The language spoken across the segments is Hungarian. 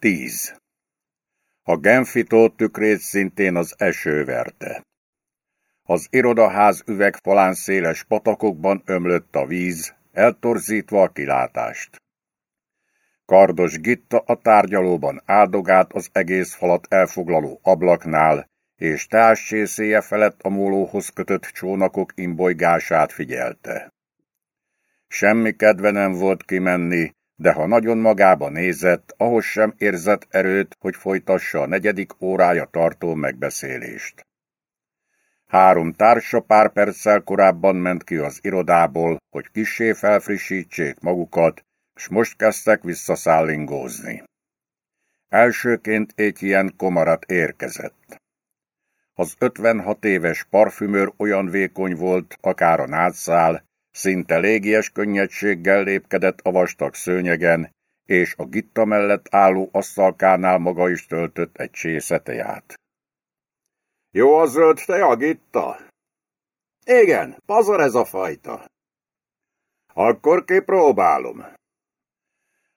10. A Genfitó tükrét szintén az eső verte. Az irodaház üvegfalán széles patakokban ömlött a víz, eltorzítva a kilátást. Kardos Gitta a tárgyalóban áldogált az egész falat elfoglaló ablaknál, és társcsészéje felett a mólóhoz kötött csónakok imbolygását figyelte. Semmi kedve nem volt kimenni, de ha nagyon magába nézett, ahhoz sem érzett erőt, hogy folytassa a negyedik órája tartó megbeszélést. Három társa pár perccel korábban ment ki az irodából, hogy kissé felfrissítsék magukat, s most kezdtek visszaszállingózni. Elsőként ilyen komarat érkezett. Az 56 éves parfümőr olyan vékony volt, akár a nátszál, szinte légies könnyedséggel lépkedett a vastag szőnyegen, és a gitta mellett álló asztalkánál maga is töltött egy csészeteját. Jó a zöld te a gitta? Igen, pazar ez a fajta. Akkor kipróbálom.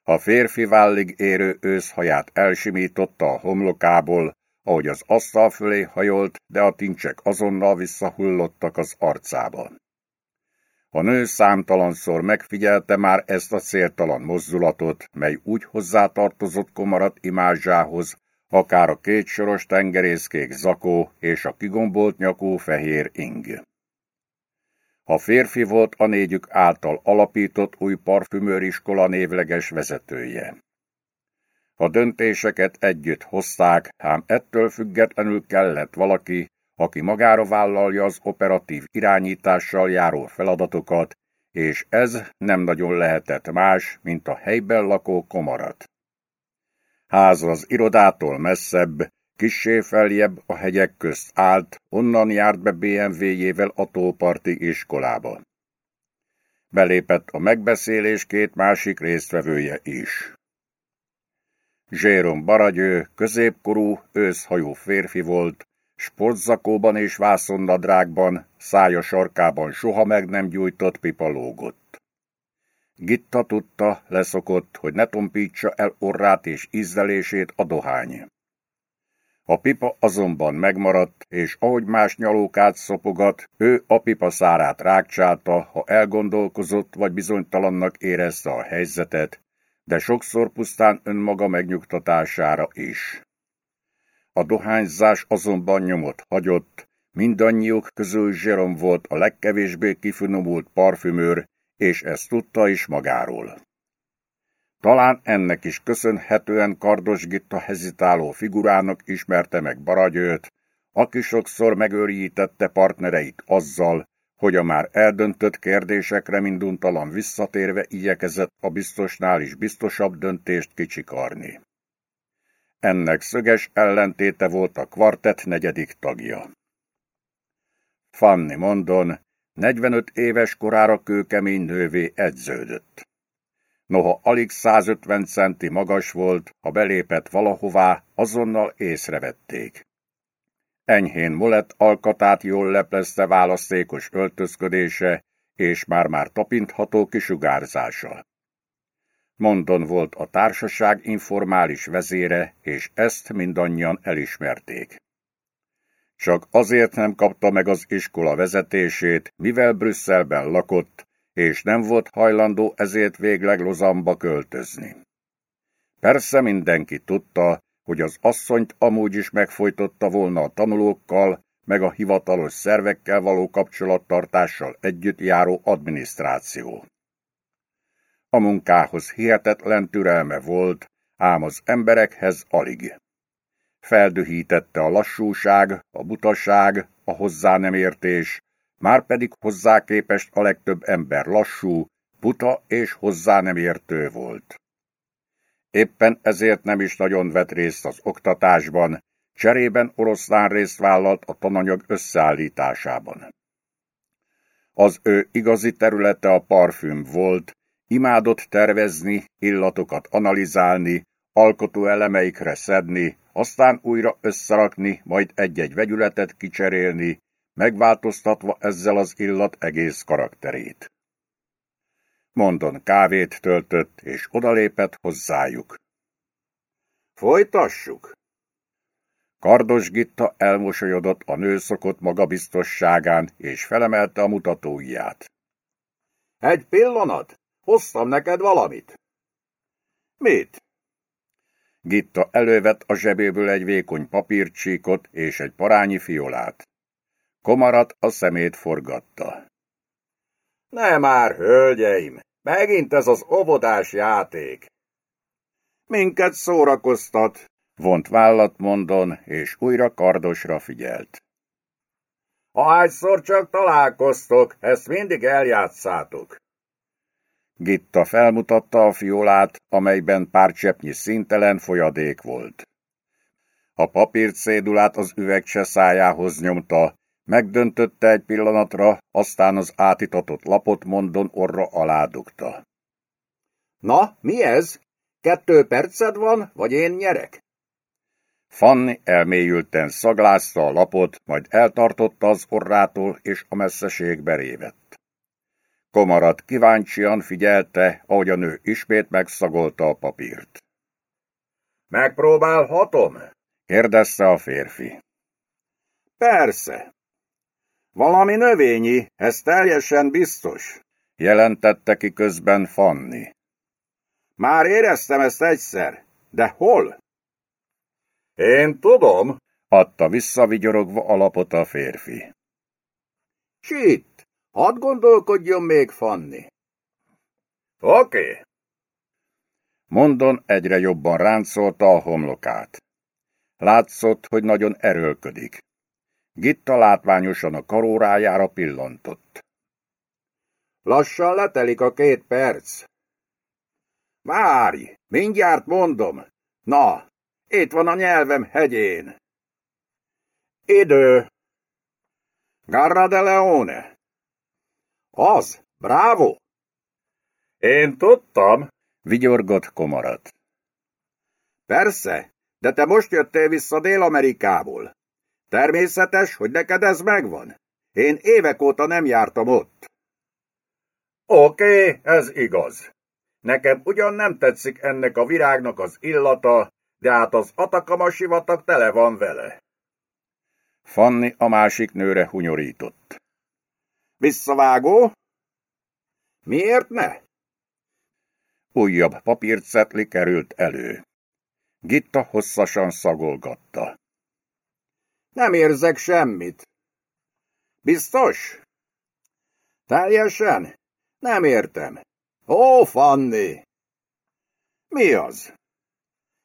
A férfi vállig érő őszhaját elsimította a homlokából, ahogy az asztal fölé hajolt, de a tincsek azonnal visszahullottak az arcába. A nő számtalanszor megfigyelte már ezt a céltalan mozdulatot, mely úgy hozzátartozott komarat imázsához, akár a kétsoros tengerészkék zakó és a kigombolt nyakú fehér ing. A férfi volt a négyük által alapított új parfümőriskola névleges vezetője. A döntéseket együtt hozták, ám ettől függetlenül kellett valaki, aki magára vállalja az operatív irányítással járó feladatokat, és ez nem nagyon lehetett más, mint a helyben lakó komarat. Háza az irodától messzebb, kissé feljebb a hegyek közt állt, onnan járt be BMW-jével a tóparti iskolába. Belépett a megbeszélés két másik résztvevője is. Zsérom Baragyő középkorú, őszhajú férfi volt, sportzakóban és vászonnadrágban, szája sarkában soha meg nem gyújtott pipa lógott. Gitta tudta, leszokott, hogy ne tompítsa el orrát és ízlelését a dohány. A pipa azonban megmaradt, és ahogy más nyalókát szopogat, ő a pipa szárát rákcsálta, ha elgondolkozott vagy bizonytalannak érezte a helyzetet, de sokszor pusztán önmaga megnyugtatására is. A dohányzás azonban nyomot hagyott, mindannyiuk közül Zserom volt a legkevésbé kifinomult parfümőr, és ezt tudta is magáról. Talán ennek is köszönhetően Kardos Gitta hezitáló figurának ismerte meg Baragyőt, aki sokszor megőrítette partnereit azzal, hogy a már eldöntött kérdésekre minduntalan visszatérve igyekezett a biztosnál is biztosabb döntést kicsikarni. Ennek szöges ellentéte volt a kvartett negyedik tagja. Fanny Mondon 45 éves korára kőkemény nővé edződött. Noha alig 150 centi magas volt, ha belépett valahová, azonnal észrevették. Enyhén molett alkatát jól leplezte választékos öltözködése, és már-már tapintható kisugárzása. Mondon volt a társaság informális vezére, és ezt mindannyian elismerték. Csak azért nem kapta meg az iskola vezetését, mivel Brüsszelben lakott, és nem volt hajlandó ezért végleg Lozamba költözni. Persze mindenki tudta, hogy az asszonyt amúgy is megfojtotta volna a tanulókkal, meg a hivatalos szervekkel való kapcsolattartással együtt járó adminisztráció. A munkához hihetetlen türelme volt, ám az emberekhez alig. Feldühítette a lassúság, a butaság, a hozzá nem értés, már pedig hozzá képest a legtöbb ember lassú, buta és hozzá nem értő volt. Éppen ezért nem is nagyon vett részt az oktatásban, cserében oroszlán részt vállalt a tananyag összeállításában. Az ő igazi területe a parfüm volt, imádott tervezni, illatokat analizálni, alkotó elemeikre szedni, aztán újra összerakni, majd egy-egy vegyületet kicserélni, megváltoztatva ezzel az illat egész karakterét. Mondon kávét töltött, és odalépett hozzájuk. Folytassuk. Kardos Gitta elmosolyodott a nő szokott magabiztosságán, és felemelte a mutatóját. Egy pillanat, hoztam neked valamit. Mit? Gitta elővett a zsebéből egy vékony papírcsíkot és egy parányi fiolát. Komarat a szemét forgatta. Ne már, hölgyeim, megint ez az óvodás játék. Minket szórakoztat, vont vállat mondon, és újra kardosra figyelt. Ahányszor csak találkoztok, ezt mindig eljátszátok. Gitta felmutatta a fiolát, amelyben pár cseppnyi szintelen folyadék volt. A papírcédulát az üvegcse szájához nyomta, megdöntötte egy pillanatra, aztán az átitatott lapot mondon orra alá dugta. Na, mi ez? Kettő perced van, vagy én nyerek? Fanni elmélyülten szaglázta a lapot, majd eltartotta az orrától, és a messzeségbe révett. Komarat kíváncsian figyelte, ahogy a nő ismét megszagolta a papírt. Megpróbálhatom? kérdezte a férfi. Persze. Valami növényi, ez teljesen biztos, jelentette ki közben Fanni. Már éreztem ezt egyszer, de hol? Én tudom, adta visszavigyorogva alapot a férfi. Sitt, hadd gondolkodjon még, Fanni. Oké. Okay. Mondon egyre jobban ráncolta a homlokát. Látszott, hogy nagyon erőlködik. Gitta látványosan a karórájára pillantott. Lassan letelik a két perc. Várj, mindjárt mondom. Na, itt van a nyelvem hegyén. Idő. Garra de Leone. Az, bravo. Én tudtam, vigyorgott komarat. Persze, de te most jöttél vissza Dél-Amerikából. Természetes, hogy neked ez megvan. Én évek óta nem jártam ott. Oké, okay, ez igaz. Nekem ugyan nem tetszik ennek a virágnak az illata, de hát az Atakama sivatag tele van vele. Fanni a másik nőre hunyorított. Visszavágó? Miért ne? Újabb papírcetli került elő. Gitta hosszasan szagolgatta. Nem érzek semmit. Biztos? Teljesen? Nem értem. Ó, Fanni! Mi az?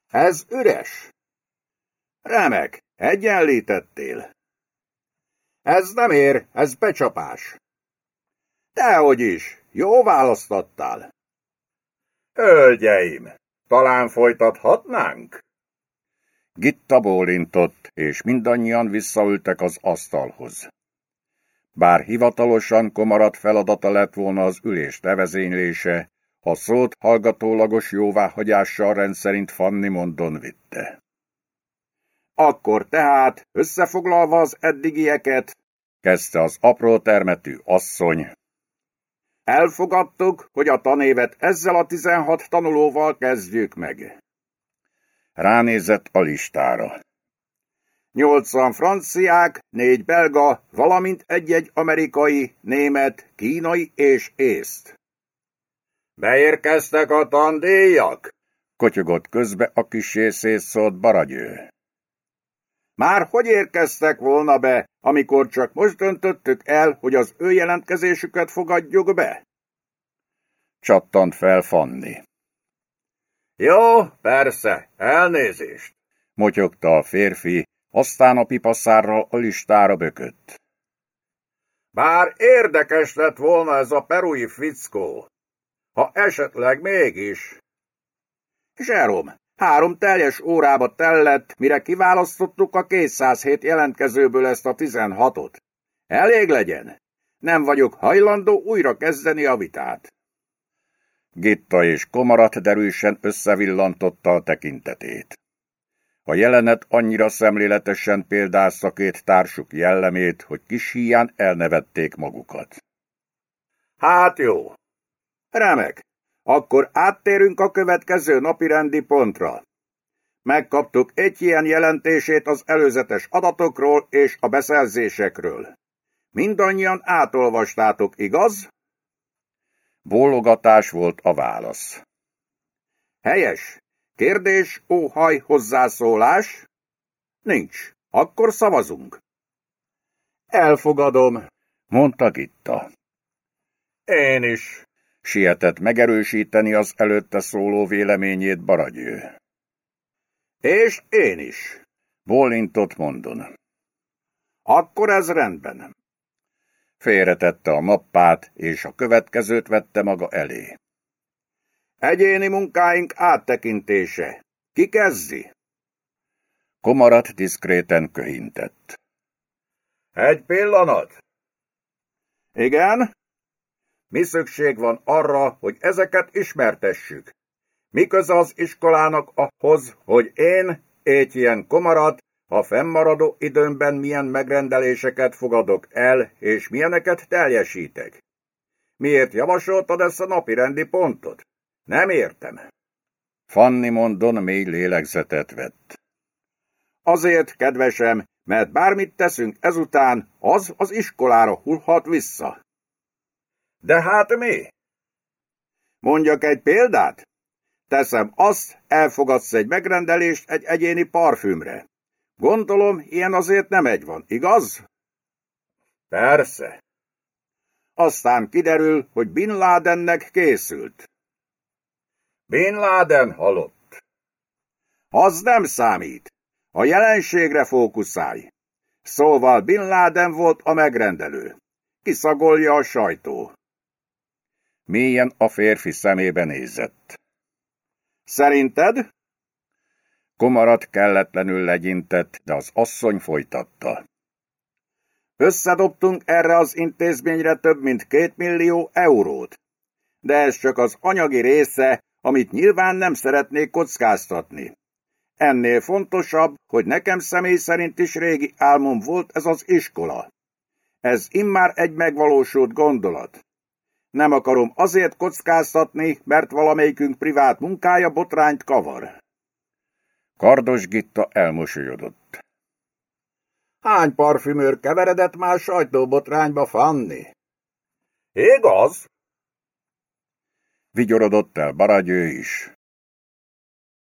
Ez üres. Remek, egyenlítettél. Ez nem ér, ez becsapás. Dehogy is, jó választottál. Hölgyeim, talán folytathatnánk? Gitta bólintott, és mindannyian visszaültek az asztalhoz. Bár hivatalosan komarat feladata lett volna az ülés nevezénylése, a szót hallgatólagos jóváhagyással rendszerint Fanni mondon vitte. Akkor tehát, összefoglalva az eddigieket, kezdte az apró termetű asszony. Elfogadtuk, hogy a tanévet ezzel a tizenhat tanulóval kezdjük meg. Ránézett a listára. Nyolcan franciák, négy belga, valamint egy-egy amerikai, német, kínai és észt. Beérkeztek a tandíjak? Kotyogott közbe a kisé szétszólt baragyő. Már hogy érkeztek volna be, amikor csak most döntöttük el, hogy az ő jelentkezésüket fogadjuk be? Csattant fel Fanni. Jó, persze, elnézést, motyogta a férfi, aztán a pipaszárral a listára bökött. Bár érdekes lett volna ez a perui fickó, ha esetleg mégis. Zserom, három teljes órába tellett, mire kiválasztottuk a 207 jelentkezőből ezt a 16-ot. Elég legyen. Nem vagyok hajlandó újra kezdeni a vitát. Gitta és Komarat derűsen összevillantotta a tekintetét. A jelenet annyira szemléletesen példázta két társuk jellemét, hogy kis híján elnevették magukat. Hát jó. Remek. Akkor áttérünk a következő napi rendi pontra. Megkaptuk egy ilyen jelentését az előzetes adatokról és a beszerzésekről. Mindannyian átolvastátok, igaz? Bólogatás volt a válasz. Helyes. Kérdés, óhaj, hozzászólás? Nincs. Akkor szavazunk. Elfogadom, mondta Gitta. Én is, sietett megerősíteni az előtte szóló véleményét Baragyő. És én is, bólintott mondon. Akkor ez rendben. Félretette a mappát, és a következőt vette maga elé. Egyéni munkáink áttekintése. Ki kezdi? Komarat diszkréten köhintett. Egy pillanat. Igen? Mi szükség van arra, hogy ezeket ismertessük? Mi köze az iskolának ahhoz, hogy én, Étjen Komarat, a fennmaradó időmben milyen megrendeléseket fogadok el, és milyeneket teljesítek? Miért javasoltad ezt a napirendi pontot? Nem értem. Fanni mondon mély lélegzetet vett. Azért, kedvesem, mert bármit teszünk ezután, az az iskolára hullhat vissza. De hát mi? Mondjak egy példát? Teszem azt, elfogadsz egy megrendelést egy egyéni parfümre. Gondolom, ilyen azért nem egy van, igaz? Persze. Aztán kiderül, hogy Bin Ladennek készült. Bin Laden halott. Az nem számít. A jelenségre fókuszálj. Szóval Bin Laden volt a megrendelő. Kiszagolja a sajtó. Mélyen a férfi szemébe nézett. Szerinted? Komarat kelletlenül legyintett, de az asszony folytatta. Összedobtunk erre az intézményre több mint két millió eurót. De ez csak az anyagi része, amit nyilván nem szeretnék kockáztatni. Ennél fontosabb, hogy nekem személy szerint is régi álmom volt ez az iskola. Ez immár egy megvalósult gondolat. Nem akarom azért kockáztatni, mert valamelyikünk privát munkája botrányt kavar. Kardos Gitta elmosolyodott. Hány parfümőr keveredett már sajtóbotrányba, Fanni? Igaz? Vigyorodott el Baragyő is.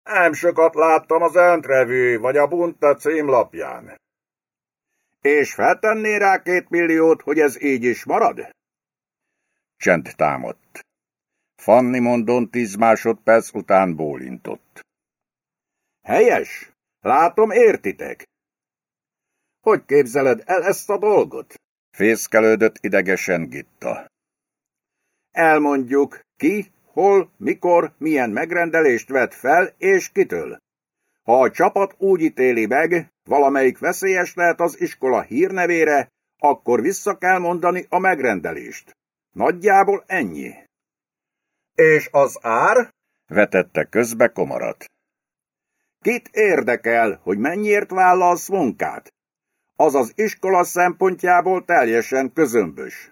Nem sokat láttam az entrevű vagy a Bunta címlapján. És feltenné rá két milliót, hogy ez így is marad? Csend támadt. Fanni mondon tíz másodperc után bólintott. Helyes! Látom, értitek. Hogy képzeled el ezt a dolgot? Fészkelődött idegesen Gitta. Elmondjuk, ki, hol, mikor, milyen megrendelést vett fel, és kitől. Ha a csapat úgy ítéli meg, valamelyik veszélyes lehet az iskola hírnevére, akkor vissza kell mondani a megrendelést. Nagyjából ennyi. És az ár? vetette közbe komarat. Kit érdekel, hogy mennyiért vállalsz munkát? Az az iskola szempontjából teljesen közömbös.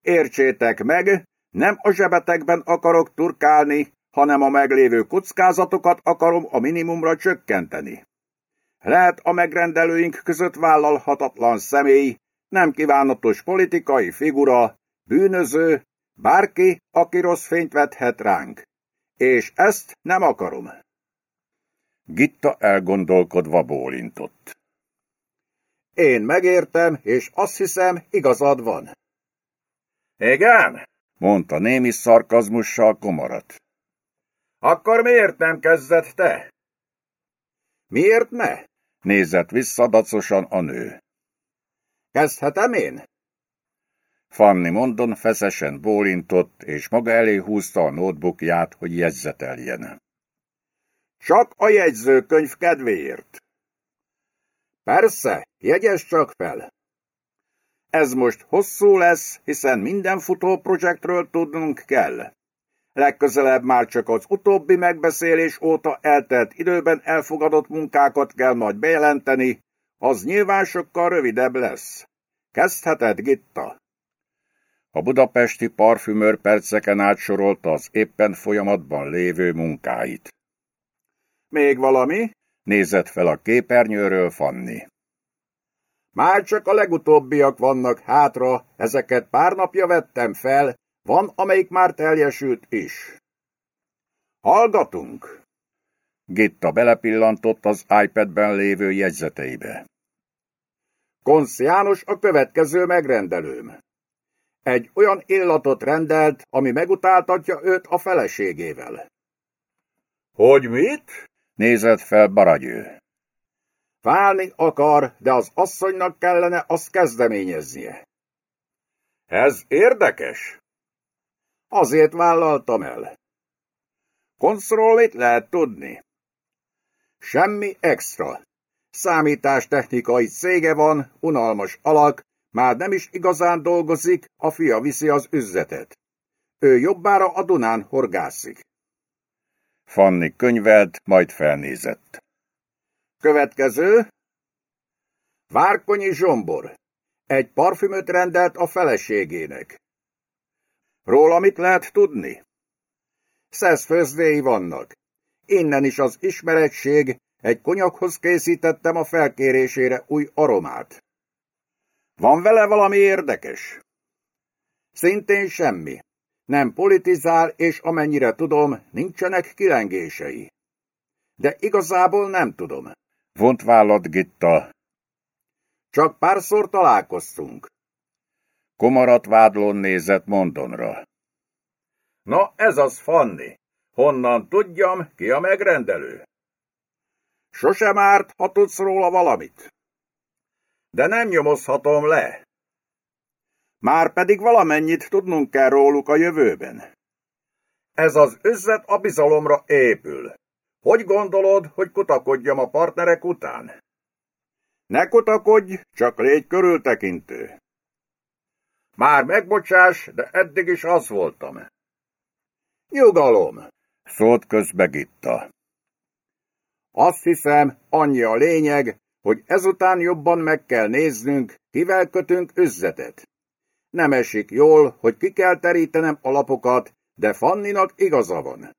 Értsétek meg, nem a zsebetekben akarok turkálni, hanem a meglévő kockázatokat akarom a minimumra csökkenteni. Lehet a megrendelőink között vállalhatatlan személy, nem kívánatos politikai figura, bűnöző, bárki, aki rossz fényt vethet ránk. És ezt nem akarom. Gitta elgondolkodva bólintott. Én megértem, és azt hiszem, igazad van. Igen? mondta némi szarkazmussal komarat. Akkor miért nem kezdett te? Miért ne? Nézett vissza dacosan a nő. Kezdhetem én? Fanni mondon feszesen bólintott, és maga elé húzta a notebookját, hogy jegyzeteljen. Csak a jegyzőkönyv kedvéért. Persze, jegyes csak fel. Ez most hosszú lesz, hiszen minden futó projektről tudnunk kell. Legközelebb már csak az utóbbi megbeszélés óta eltelt időben elfogadott munkákat kell majd bejelenteni, az nyilván sokkal rövidebb lesz. Kezdheted, Gitta. A budapesti parfümőr perceken átsorolta az éppen folyamatban lévő munkáit. Még valami? Nézett fel a képernyőről Fanni. Már csak a legutóbbiak vannak hátra, ezeket pár napja vettem fel, van, amelyik már teljesült is. Hallgatunk! Gitta belepillantott az iPad-ben lévő jegyzeteibe. Konsz János a következő megrendelőm. Egy olyan illatot rendelt, ami megutáltatja őt a feleségével. Hogy mit? Nézett fel Baragyő. Válni akar, de az asszonynak kellene azt kezdeményeznie. Ez érdekes. Azért vállaltam el. Konszról mit lehet tudni? Semmi extra. Számítástechnikai cége van, unalmas alak, már nem is igazán dolgozik, a fia viszi az üzletet. Ő jobbára a Dunán horgászik. Fanni könyvelt, majd felnézett. Következő. Várkonyi Zsombor. Egy parfümöt rendelt a feleségének. Róla mit lehet tudni? Szeszfőzdéi vannak. Innen is az ismeretség, egy konyakhoz készítettem a felkérésére új aromát. Van vele valami érdekes? Szintén semmi. Nem politizál, és amennyire tudom, nincsenek kilengései. De igazából nem tudom. Vont vállat Gitta. Csak párszor találkoztunk. Komarat vádlón nézett Mondonra. Na, ez az Fanni. Honnan tudjam, ki a megrendelő? Sosem árt, ha tudsz róla valamit. De nem nyomozhatom le. Már pedig valamennyit tudnunk kell róluk a jövőben. Ez az üzlet a bizalomra épül. Hogy gondolod, hogy kutakodjam a partnerek után? Ne kutakodj, csak légy körültekintő. Már megbocsás, de eddig is az voltam. Nyugalom, szólt közbe Gitta. Azt hiszem, annyi a lényeg, hogy ezután jobban meg kell néznünk, kivel kötünk üzletet. Nem esik jól, hogy ki kell terítenem alapokat, de Fanninak igaza van.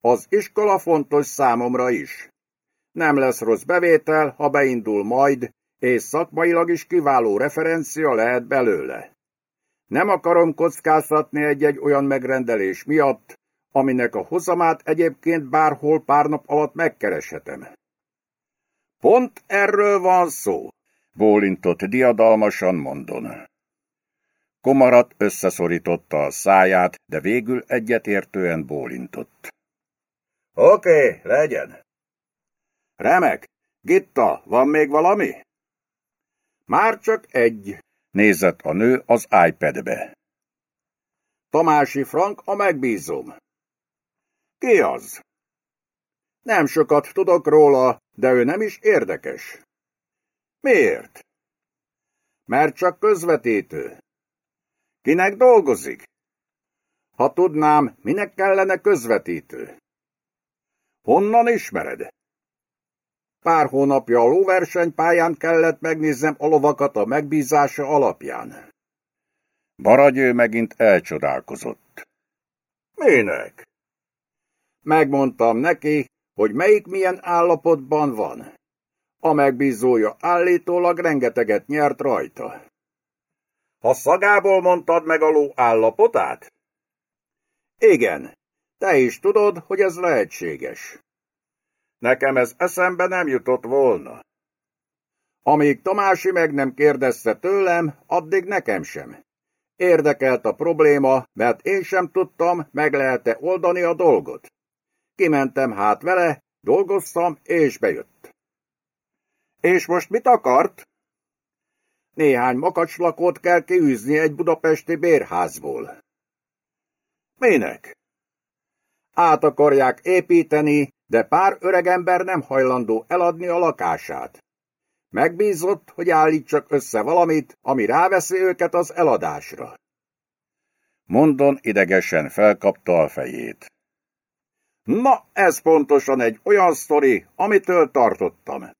Az iskola fontos számomra is. Nem lesz rossz bevétel, ha beindul majd, és szakmailag is kiváló referencia lehet belőle. Nem akarom kockáztatni egy-egy olyan megrendelés miatt, aminek a hozamát egyébként bárhol pár nap alatt megkereshetem. Pont erről van szó, bólintott diadalmasan mondon. Komarat összeszorította a száját, de végül egyetértően bólintott. Oké, okay, legyen. Remek. Gitta, van még valami? Már csak egy. Nézett a nő az iPad-be. Tamási Frank a megbízom. Ki az? Nem sokat tudok róla, de ő nem is érdekes. Miért? Mert csak közvetítő. Kinek dolgozik? Ha tudnám, minek kellene közvetítő? Honnan ismered? Pár hónapja a lóversenypályán kellett megnézzem a lovakat a megbízása alapján. Baragyő megint elcsodálkozott. Minek? Megmondtam neki, hogy melyik milyen állapotban van. A megbízója állítólag rengeteget nyert rajta. Ha szagából mondtad meg a ló állapotát? Igen, te is tudod, hogy ez lehetséges. Nekem ez eszembe nem jutott volna. Amíg Tamási meg nem kérdezte tőlem, addig nekem sem. Érdekelt a probléma, mert én sem tudtam, meg lehet-e oldani a dolgot. Kimentem hát vele, dolgoztam, és bejött. És most mit akart? Néhány makacslakót kell kiűzni egy budapesti bérházból. Minek? Át akarják építeni, de pár öregember nem hajlandó eladni a lakását. Megbízott, hogy állítsak össze valamit, ami ráveszi őket az eladásra. Mondon idegesen felkapta a fejét. Na, ez pontosan egy olyan sztori, amitől tartottam.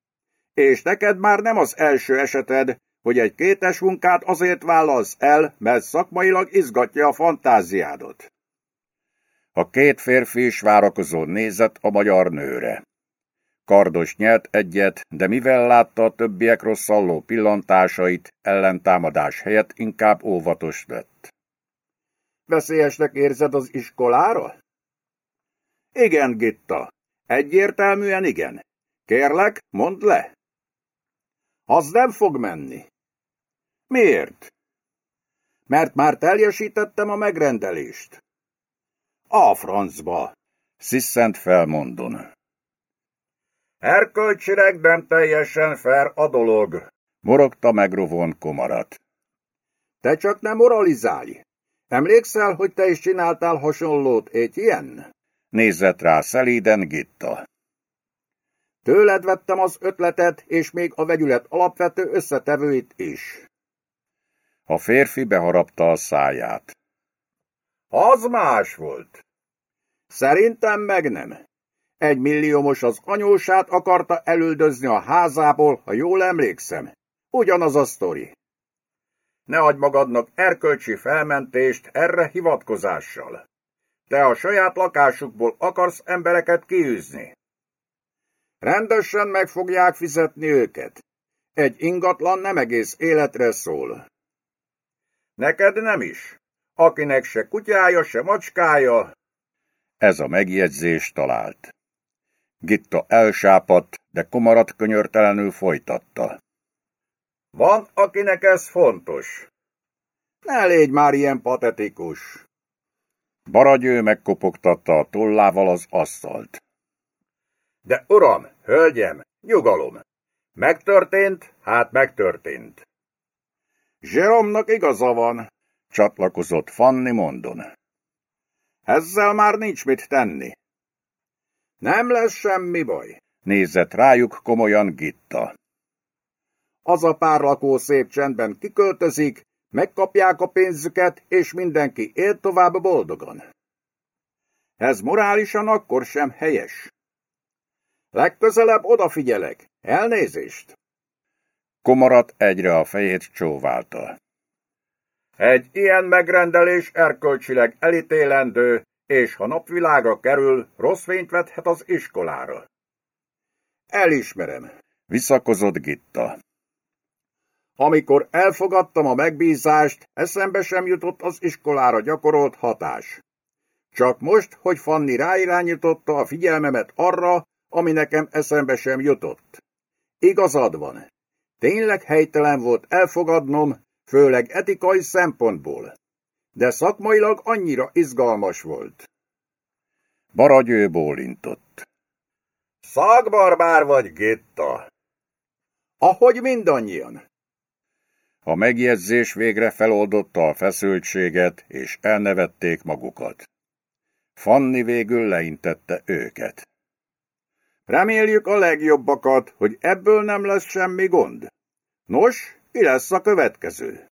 És neked már nem az első eseted, hogy egy kétes munkát azért vállalsz el, mert szakmailag izgatja a fantáziádot. A két férfi is várakozó nézett a magyar nőre. Kardos nyelt egyet, de mivel látta a többiek rosszalló pillantásait, ellentámadás helyett inkább óvatos lett. Veszélyesnek érzed az iskolára? Igen, Gitta. Egyértelműen igen. Kérlek, mondd le. Az nem fog menni. Miért? Mert már teljesítettem a megrendelést. A francba, sziszent felmondon. Erkölcsileg nem teljesen fair a dolog, morogta megrovon komarat. Te csak nem moralizálj. Emlékszel, hogy te is csináltál hasonlót egy ilyen? Nézett rá szelíden Gitta. Tőled vettem az ötletet, és még a vegyület alapvető összetevőit is. A férfi beharapta a száját. Az más volt. Szerintem meg nem. Egy milliómos az anyósát akarta elüldözni a házából, ha jól emlékszem. Ugyanaz a sztori. Ne adj magadnak erkölcsi felmentést erre hivatkozással. Te a saját lakásukból akarsz embereket kiűzni. Rendesen meg fogják fizetni őket. Egy ingatlan nem egész életre szól. Neked nem is. Akinek se kutyája, se macskája. Ez a megjegyzés talált. Gitta elsápadt, de komarat könyörtelenül folytatta. Van, akinek ez fontos. Ne légy már ilyen patetikus. Baragyő megkopogtatta a tollával az asztalt. De uram, hölgyem, nyugalom. Megtörtént, hát megtörtént. Zseromnak igaza van, csatlakozott Fanni mondon. Ezzel már nincs mit tenni. Nem lesz semmi baj. Nézett rájuk komolyan Gitta. Az a pár lakó szép csendben kiköltözik, megkapják a pénzüket, és mindenki él tovább boldogan. Ez morálisan akkor sem helyes. Legközelebb odafigyelek. Elnézést! Komarat egyre a fejét csóválta. Egy ilyen megrendelés erkölcsileg elítélendő, és ha napvilágra kerül, rossz fényt vethet az iskolára. Elismerem, visszakozott Gitta. Amikor elfogadtam a megbízást, eszembe sem jutott az iskolára gyakorolt hatás. Csak most, hogy Fanni ráirányította a figyelmemet arra, ami nekem eszembe sem jutott. Igazad van. Tényleg helytelen volt elfogadnom, főleg etikai szempontból. De szakmailag annyira izgalmas volt. Baragyő bólintott. Szakbarbár vagy, Gitta? Ahogy mindannyian. A megjegyzés végre feloldotta a feszültséget, és elnevették magukat. Fanni végül leintette őket. Reméljük a legjobbakat, hogy ebből nem lesz semmi gond. Nos, mi lesz a következő?